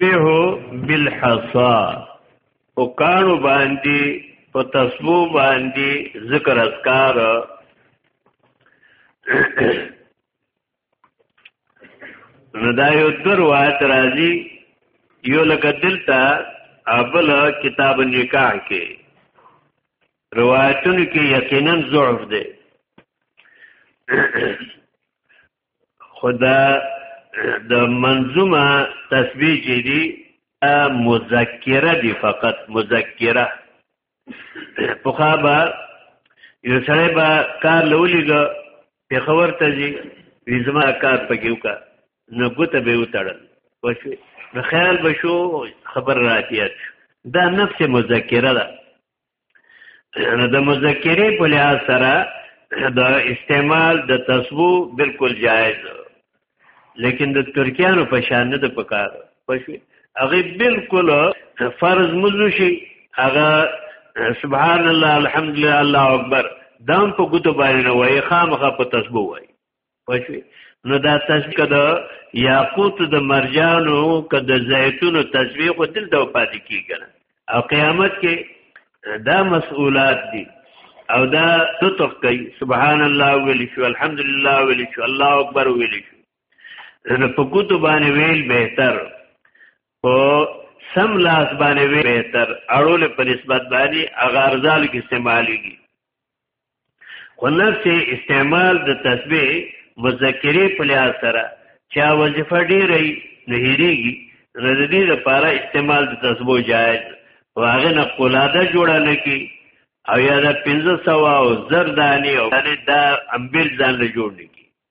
به بالحصا او کانو باندې په تسبو باندې ذکر اذکار نو دا یو در وایت راځي یو لکه دلته ابل کتاب نکاح کې روایتونو کې یقینا ضعف دی خدا د منظومه تسبیح چې دی مذکره دی فقط مذکره پخا با یو سړی با کار لولیږي په خبر ته ځي ویزما کار پکیو کا نو ګوت به وتړل وشو نو خیال بشو خبر راتیات دا نفس مذکره ده نو د مذکره په لحاظ سره د استعمال د تسبو بالکل جایز لیکن د ترکیانو په شان نه د پکار پښې هغه بالکل فرض مزو شي هغه سبحان الله الحمدلله الله اکبر دام په ګوتو باندې نه وای خامخه په تسبو وای پښوی نو دا تشکه د یاقوت د مرجانو که د زیتونو تشبیه خو دلته پاتې کیږي او قیامت کې دا مسئولات دي او دا تطق کوي سبحان الله ویل شو الحمدلله ویل شو الله اکبر ویل شو نو په کوتو باندې ویل بهتر او سم لاس باندې ویل بهتر اړول په نسبت باندې اغارزال کې استعماليږي خو نفس استعمال د تسبیح مذکری په لحاظ سره چا وظیفه ډیره نه هیریږي نو د دې لپاره استعمال د تسبیح جایز او هغه نه قلاده جوړه نه کی او یا د 1500 او زردانی او دا امبل ځان له جوړ نه کی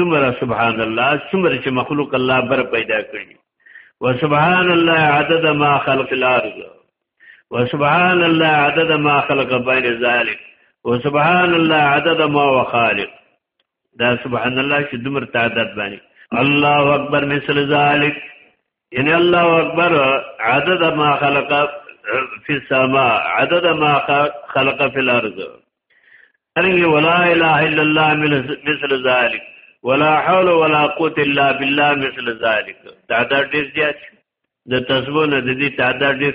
دومره سبحان الله څومره چې مخلوق الله بر پیدا کړی وسبحان الله عدد ما خلق الارض وسبحان الله عدد ما خلق بين ذلك وسبحان الله عدد ما وخالق دا سبحان الله چې دومره تعداد باندې الله اکبر مثل ذلك ان الله اکبر عدد ما خلق فی السما عدد ما خلق فی الارض ارنګ ولا اله الا الله مثل ذلك ولا حول ولا قوت الا بالله مثل ذلك تعداد ډیر زیات د تسبونه د دې تعداد ډیر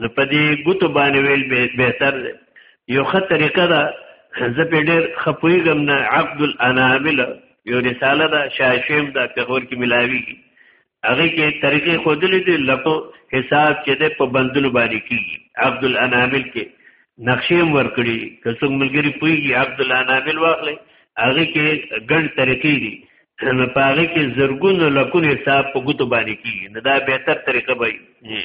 نو په دې ګوتو باندې ویل به بهتر دی یو ښه طریقه ده زه په ډېر ښه پوهېږم نه عقد الانامل یو رساله ده شاشیم ده پېښور کې ملاویږي هغې کې طریقې ښودلې دي لکو حساب چې دی په بندلو باندې کېږي عقد الانامل کې نقشې هم ورکړي که څوک ملګري پوهېږي عقد الانامل واخلئ هغې کې ګڼ طریقې دي نو په هغې کې زرګونو لکونو حساب په ګوتو باندې کېږي نو دا بهتر طریقه به وي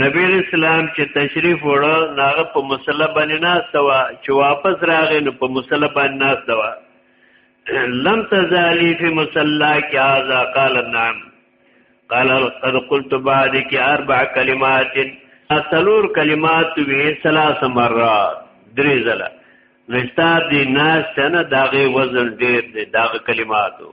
نبی اسلام چې تشریف وړو ناغه په مصلی باندې ناست و چې واپس راغی نو په مصلی باندې ناست و لم تزالی فی مصلا کی هذا قال نعم قال قد قلت بعدك اربع كلمات اصلور كلمات وی ثلاث مرات درې ځله نشتا دی ناس څنګه داغه وزن ډیر دی داغه کلماتو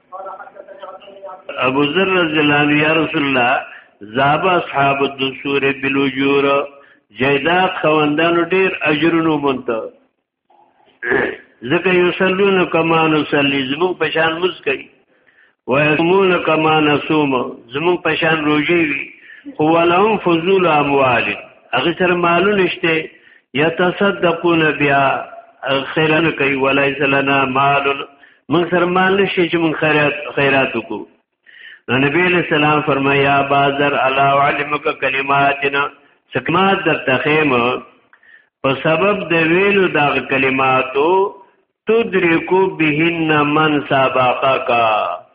ابو ذر رضی الله عنه یا رسول الله زاب اصحاب الدسور بالوجور جیدات خوندانو ډیر اجرونو مونته ځکه یو سلون کما نو سلی زمون پشان مز کوي و یسمون کما نسوم زمون پشان روزي وي هو لهم فضول اموال هغه سره مالونه شته یتصدقون بیا خیرن کوي ولای سلنا مال موږ سره مال نشي چې موږ خیرات خیرات وکړو نو نبی له سلام فرمایا بازر الا علمک کلماتنا سکمات در تخیم په سبب د ویلو دا کلماتو تدریکو بهن من سابقک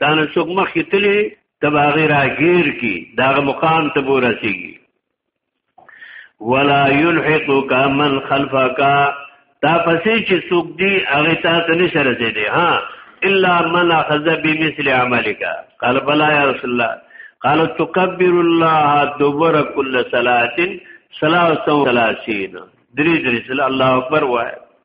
دا نو څوک مخ تلی تباغی راګیر کی دا مقام ته ورسیږي ولا يلحقك من خلفك تا پسې چې څوک دی هغه تا ته نشه رسیدي ها الا من اخذ بمثل عملك قال بلا يا رسول الله قال تكبر الله دبر كل صلاه صلاه 30 درې درې الله اکبر وای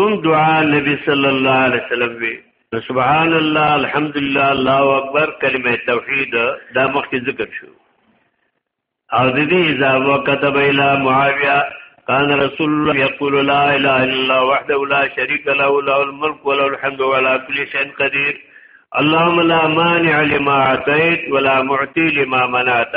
کوم دعا نبی صلی الله علیه وسلم وی سبحان الله الحمدلله الله اکبر کلمه توحید دا مخکې ذکر شو او د دې اذا وكتب الى معاويه قال رسول الله يقول لا اله الا الله وحده لا شريك له له الملك وله الحمد ولا كل شيء قدير اللهم لا مانع لما اعطيت ولا معطي لما منعت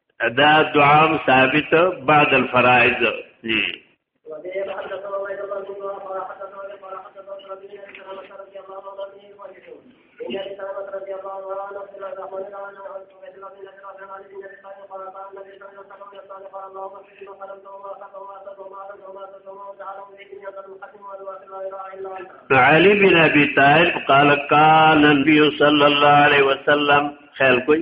دا دعا ثابت بعد الفرائض جی علی بن ابي طالب قال قال النبي صلى الله عليه وسلم خیال کوئی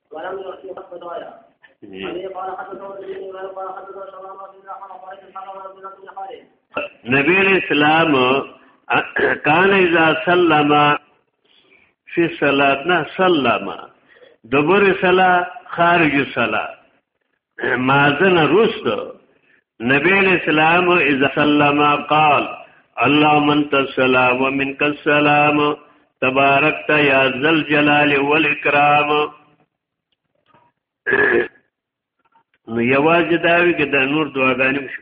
ولم يعطي حق دوايا نبی اسلام کان اذا سلم فی صلاتنا سلم دبر صلا خارج صلا مازن رست نبی علیہ السلام اذا سلم قال اللهم انت السلام ومنك السلام تبارکت یا ذل جلال والاکرام نو یواز داوی کې د نور دعاګانې شو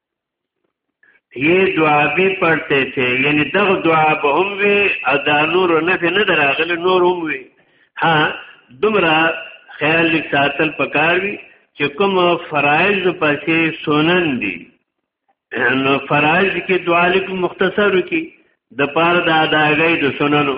یې دعا به پړته ته یعنی دغه دعا به هم وي ادا نور نه په نه دراغله نور هم وي ها دومره خیال ساتل پکار وي چې کوم فرایض پسې سنن دي نو فرایض کې دعا لیک مختصر کی د پاره د اداګۍ د سننو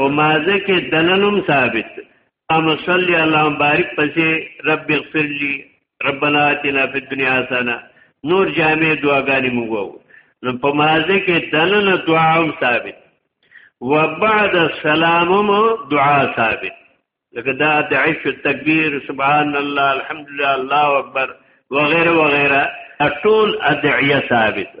په مازه کې دننم ثابت اللهم صل علی مبارک پسې رب اغفر لي ربنا آتنا فی الدنیا حسنه نور جامع دعاګانې موږ وو نو په مازه کې دننه دعا هم ثابت وبعد السلام دعا ثابت لکه دا د عیش تکبیر سبحان الله الحمدلله الله اکبر وغیرہ وغیرہ ټول ادعیه ثابت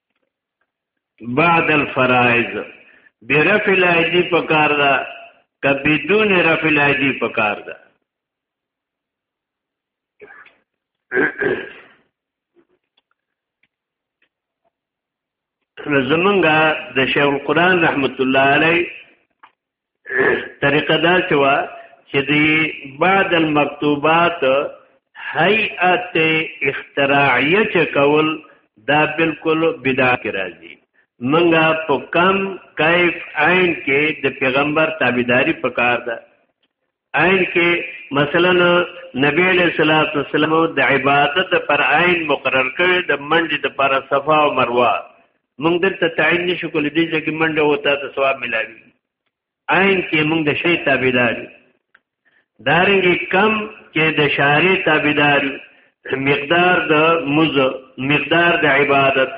بعد الفرائض برف الایدی پکار دا که بدون رف الایدی پکار دا زمونږه د شیخ القران رحمت الله علی طریقه دا شو چې دی بعد المکتوبات هيئت اختراعیه چې کول دا بالکل بدعه کې راځي منګه په کم کیف عین کې د پیغمبر تابعداري پکار ده عین کې مثلا نبی علیہ الصلوۃ والسلام د عبادت پر عین مقرر کړي د منډې د پر صفا او مروه موږ دلته تعین نشو کولای دي چې منډه وتا ته ثواب ملایوي عین کې موږ د شی تابعدار دارنګي کم کې د شاری تابعدار مقدار د مز مقدار د عبادت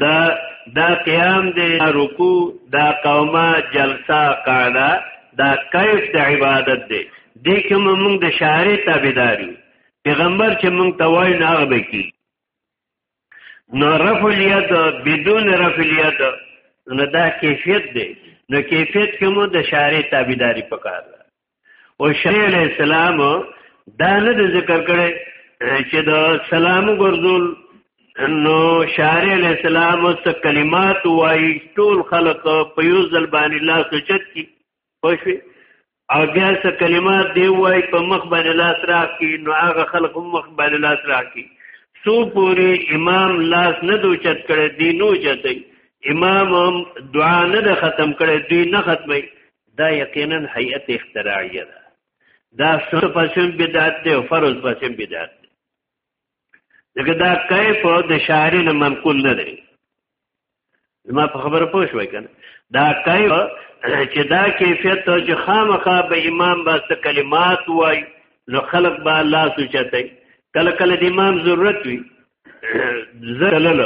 دا دا قیام دی رکوع دا قومه جلسه قاعده دا کیف د عبادت دی دې کې موږ د شارع تابعداري پیغمبر چې موږ توای نه هغه کی نو رفع الید بدون رفع الید نو دا کیفیت دی نو کیفیت کې مو د شارع تابعداري پکار او شیخ علیہ السلام دا نه د ذکر کړي چې دا سلام ګرځول نو شاعر علیہ السلام او کلمات وای ټول خلق په یو ځل باندې لا سوچت کی پښې او بیا څه کلمات دی وای په مخ باندې لاس راکی نو هغه خلق مخ باندې لاس راکی سو پوری امام لاس نه دوچت کړي دینو چتای امام هم دعا نه د ختم کړي دوی نه ختمي دا یقینا هیئت اختراعیه ده دا سنت پسیم بدعت دی او فرض پسیم بدعت دی ځکه دا کیف د شاعر نه منقول نه دی زما په خبره پوه شوي کنه دا کیف چې دا کیفیت ته چې خامخا به امام باست کلمات وای نو خلق به الله سوچته کله کله د امام ضرورت وي زلل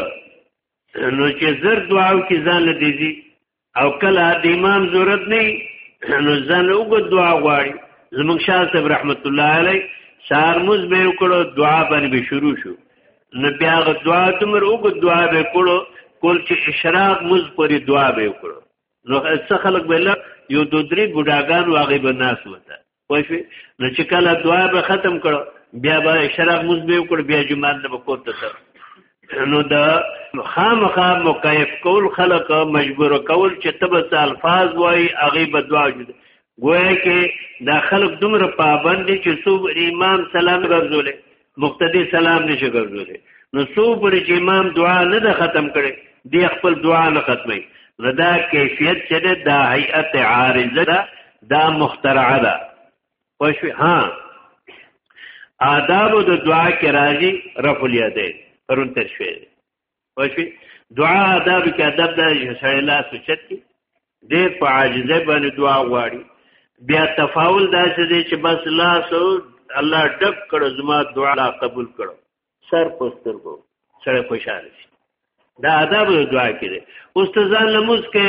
نو چې زر دعاو کې ځان لدیږي او کله د امام ضرورت نه نو ځان وګ دعا غواړي زموږ شاه صاحب رحمت الله علی سار موز به وکړو دعا باندې به شروع شو نو بیا غ دعا تمر وګ دعا به کړو کول چې اشراق موز پرې دعا به وکړو نو څه خلک بل یو دو درې ګډاګان واغې به ناس وته پښوی نو چې کله دعا به ختم کړو بیا به شراب موږ به وکړو بیا جمعه نه وکړو ته نو دا خامخا مکیف کول خلق مجبور کول چې تبس الفاظ وای هغه به دعا جوړ گویا کې دا خلق دومره پابند دي چې صوب امام سلام ګرځولې مقتدی سلام نشي ګرځولې نو څو پرې چې امام دعا نه ده ختم کړي دی خپل دعا نه ختمي نو دا کیفیت چې ده دا هیئت عارضه ده دا مخترعه ده پښوی ها آداب د دعا کې راځي رفع الیدین پرون تشویل پښې دعا ادب کې ادب د شای لا سوچت کې ډېر په عاجزه باندې دعا غواړي بیا تفاول داسې دی چې بس لاس الله ډک کړو زما دعا لا قبول کړو سر پستر کو سره خوشاله شي دا ادب دعا کې دی اوس ته ځان لمز کې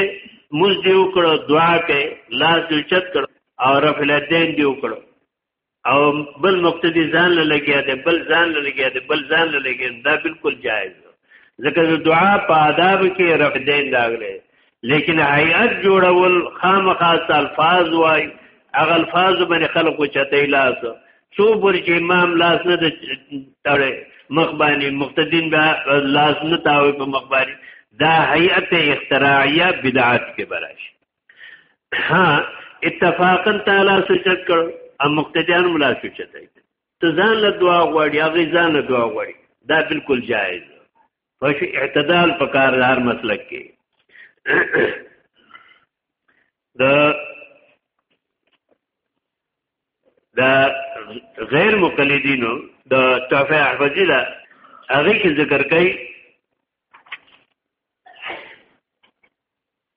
مز دی وکړو دعا کې لاس دې چت کړو او رفل الدین دی وکړو او بل مقتدی ځان له لګیا دی بل ځان له لګیا دی بل ځان له لګیا دا بالکل جایز دی ځکه د دعا په آداب کې رفع دین راغلی لیکن هیئت جوړول خامخا الفاظ وای هغه الفاظ باندې خلق چته لاس څو پر چې امام لاس نه تړي مخ باندې مقتدین به لاس نه تاوي په مخ باندې دا هیئت اختراعیه بدعت کې براشي ها اتفاقا تعالی سوچت کړ ام مقتدیان ملا سوچت دی ته ځان له دعا غواړي هغه ځان له دعا غواړي دا بالکل جایز پښ اعتدال په کار هر مسلک کې د د غیر مقلدینو د تحفه احفظی دا هغه کې ذکر کوي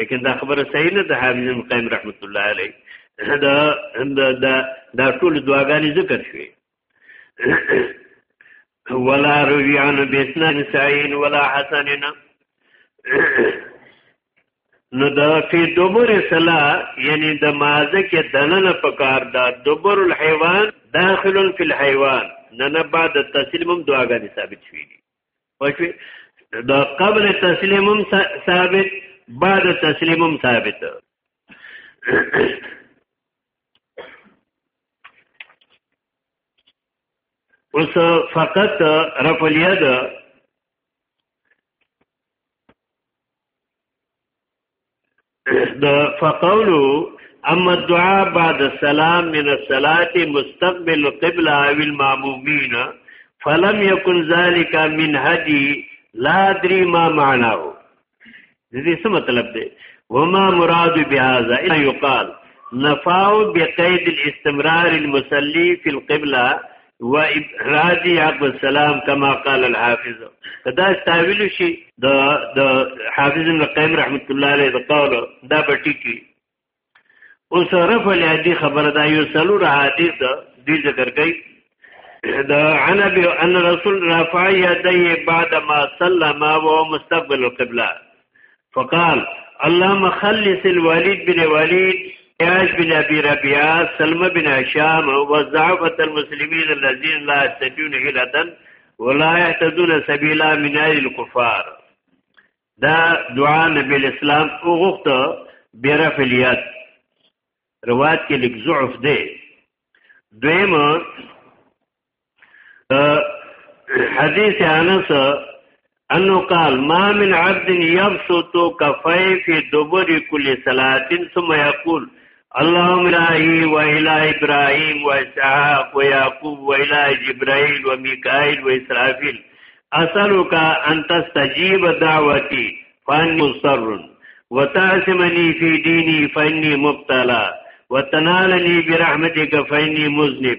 لیکن دا خبره صحیح نه ده حافظ ابن قیم رحمت الله علیه دا دا دا ټول دعاګانې ذکر شوې ولا روی عن بیسنان سعین ولا حسننا نو دا فی دبر صلاح یعنی د مازه کې دننه پکار دا دبر الحیوان داخل فی الحیوان نن بعد تسلیم هم دعاګانې ثابت شوې دي پښوی د قبل تسلیمم ثابت بعد تسلیمم ثابت اوس فقط رفع الید د فقولو اما الدعاء بعد السلام من الصلاه مستقبل القبلة والمامومين فلم يكن ذلك من هدي لا دري ما معناه دې څه مطلب دی وما مراد بهذا الا يقال نفاو بقيد الاستمرار المصلي في القبلة و ابراهی عبد السلام کما قال الحافظ کدا تاویل شي د د حافظ ابن قیم رحمت الله علیه د قول دا پټی کی اوس رف الیادی خبر دا یو سلور حدیث دی ذکر کړي دا انا بي ان رسول رفع يديه بعد ما سلم وهو مستقبل القبلة فقال اللهم خلص الوليد بن وليد اياش بن ابي ربيعه سلمى بن هشام وزعفه المسلمين الذين لا يهتدون هلة ولا يهتدون سبيلا من اهل الكفار دا دعا نبی الاسلام وغوښته برف اليد روایت کې لیک ضعف دی دویم حدیث انس انه قال ما من عبد يبسط كفيه في دبر كل صلاه ثم يقول اللهم الهي والى ابراهيم واسحاق ويعقوب والى جبرائيل وميكائيل واسرافيل اسالك ان تستجيب دعوتي فاني مصر وتعصمني في ديني فاني مبتلى وتنالني برحمتك فاني مذنب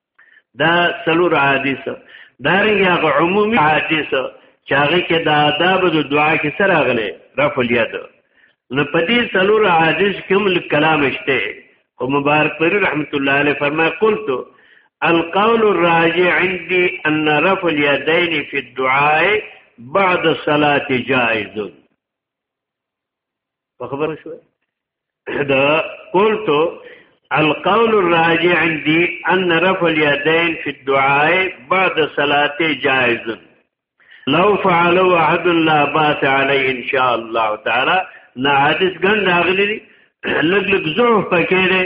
دا سلور حدیث دا رنګه عمومي حدیث چې هغه کې د آداب د دعا کې سره غلې رفع الید نو په دې سلور حدیث کې مل کلام شته او مبارک پری رحمت الله علیه فرمای قلت القول الراجع عندي ان رفع اليدين في الدعاء بعد الصلاه جائز په خبره شو دا قلت القول الراجع عندي ان رفع اليدين في الدعاء بعد صلاه جائز لو فعلوا احد لا باس عليه ان شاء الله تعالى نه حدیث ګن راغلی دی لګ لګ زوه پکې دی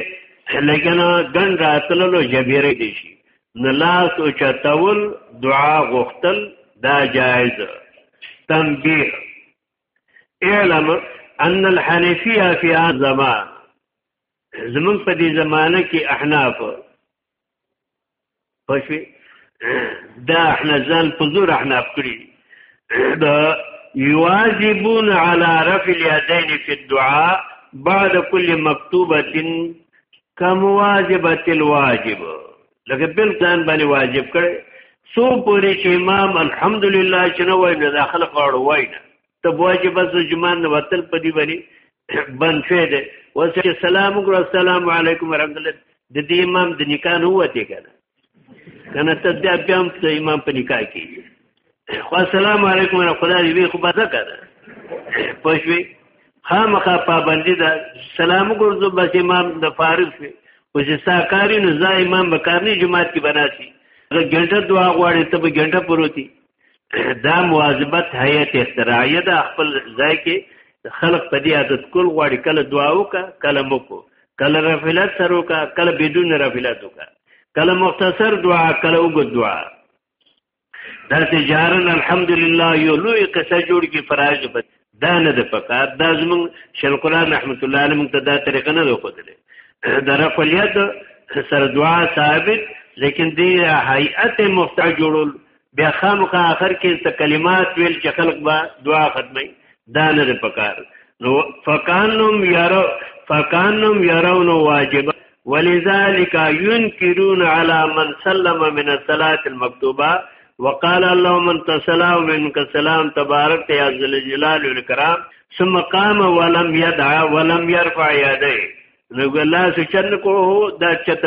لګن ګن راتللو جبیره دی شي نه لاس او چتول دعا غختل دا جایز تنبیه اعلم ان الحنفیه فی زمان زمون په دې زمانه کې احناف پښې دا احنا ځان په زور احناف کړی دا یواجبون علی رفع الیدین فی الدعاء بعد کل مکتوبه کم واجبه الواجب لکه بل ځان باندې واجب کړي سو پوری چې امام الحمدلله چې نه وای نه داخله قاړو وای نه ته واجب بس جمعه نه وتل پدی باندې بنفه ده وسه سلام وکړه السلام علیکم ورحمت الله د دې امام د نکاح نه وته کنه کنه ته بیا بیا هم ته امام په نکاح کې والسلام علیکم ورحمۃ اللہ دې خو بده کړه پښوی خامخا پابندی دا سلام ګرځو بس امام د فارغ شي او چې ساکاری نو ځای امام بکارنی جماعت کې بناسي هغه ګنټه دعا غواړي ته به ګنټه پروتي دا مواظبت هيئت اختراعیه د خپل ځای کې خلق په دې عادت کول غواړي کله دعا وکا کله مکو کله رفلت سره وکا کله بدون رفلت وکا کله مختصر دعا کله وګ دعا دا تجارن الحمدلله یو لوی قصه جوړ کی فراج بد دا نه د پکار دا زمون شل قران رحمت الله علیه ته دا طریقه نه وکړه دا رفلیت سر دعا ثابت لیکن دی هیئت مفتع جوړول بیا خامخ اخر کې ته کلمات ویل چې خلق با دعا ختمي دا نه د پکار نو فکانم یارو فکانم یارو نو واجب ولذلك ينكرون على من سلم من الصلاه المكتوبه وقال اللهم انت سلام منك سلام تبارك يا ذل الجلال والكرام ثم قام ولم يدع ولم يرفع يديه نو الله سچن کو دا چت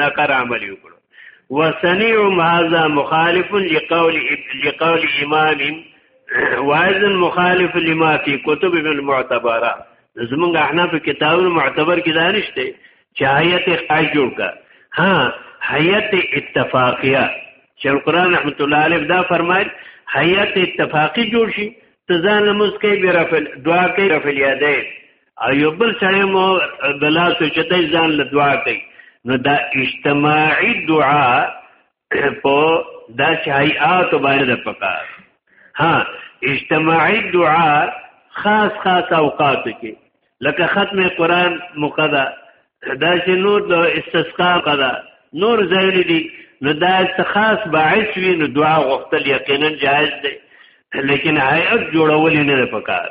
ناکار عمل وکړو وسنيع هذا مخالف لقول لقول امام وايضا مخالف لما في كتب المعتبره زمونږ احناف کتابونو معتبر کې دا نشته چې حیات قای جوړ کا ها حیات اتفاقیه چې القرآن رحمت الله علیه دا فرمایي حیات اتفاقی جوړ شي تزان مسکې برفل دعا کوي رفل یادې ایو بل سره مو بلا سوچته ځان له دعا کوي نو دا اجتماعي دعا په دا چې هيئات باندې د پکار ها اجتماعي دعا خاص خاص اوقات کې لکه ختم قران مقدا دا چې نور د استسقا قدا نور ځای دي نو دا خاص باعث وي نو دعا غوښتل یقینا جائز دی لیکن هيئت جوړول نه ده پکار